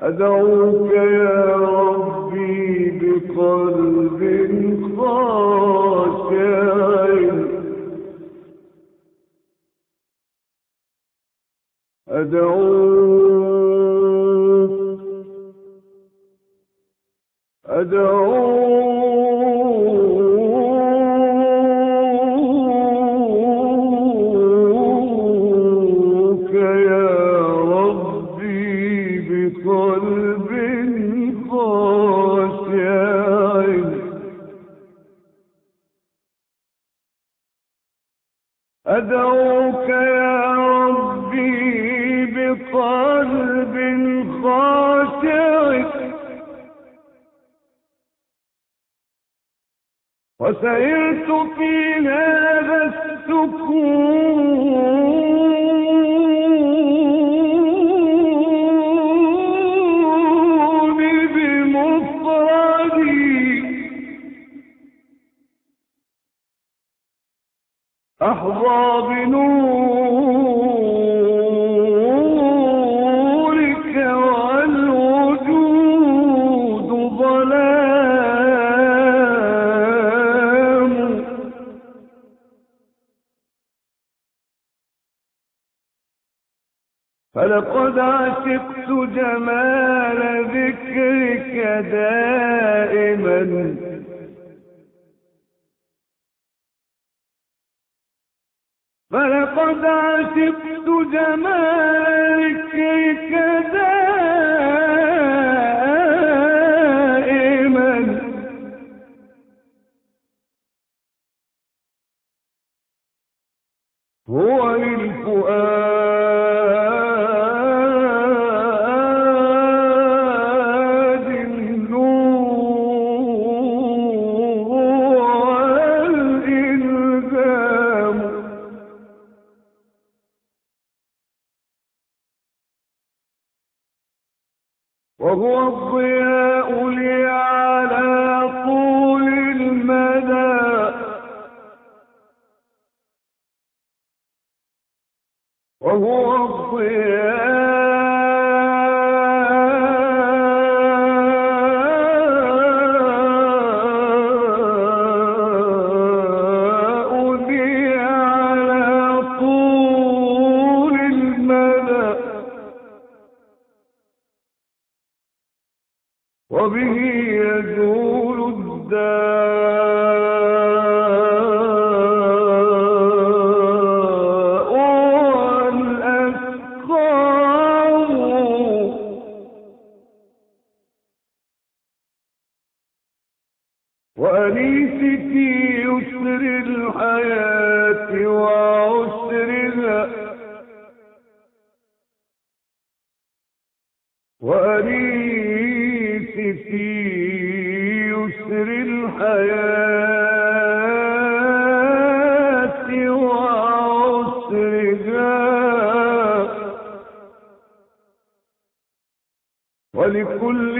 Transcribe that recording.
أدعوك يا ربي بقلب خاشع. أدعوك أدعوك أدعوك يا ربي بقلب خاشع. وسيرت في هذا السكون أحظى بنورك والوجود ظلام. فلقد عشقت جمال ذكرك دائما. فلقد عشقت جمالك دائما هو للفؤاد وهو الضياء لي على طول المدى. وبه يزول الداء وأنيس في يسر الحياة وعسرها وأنيس في يسر الحياة وعسرها. ولكل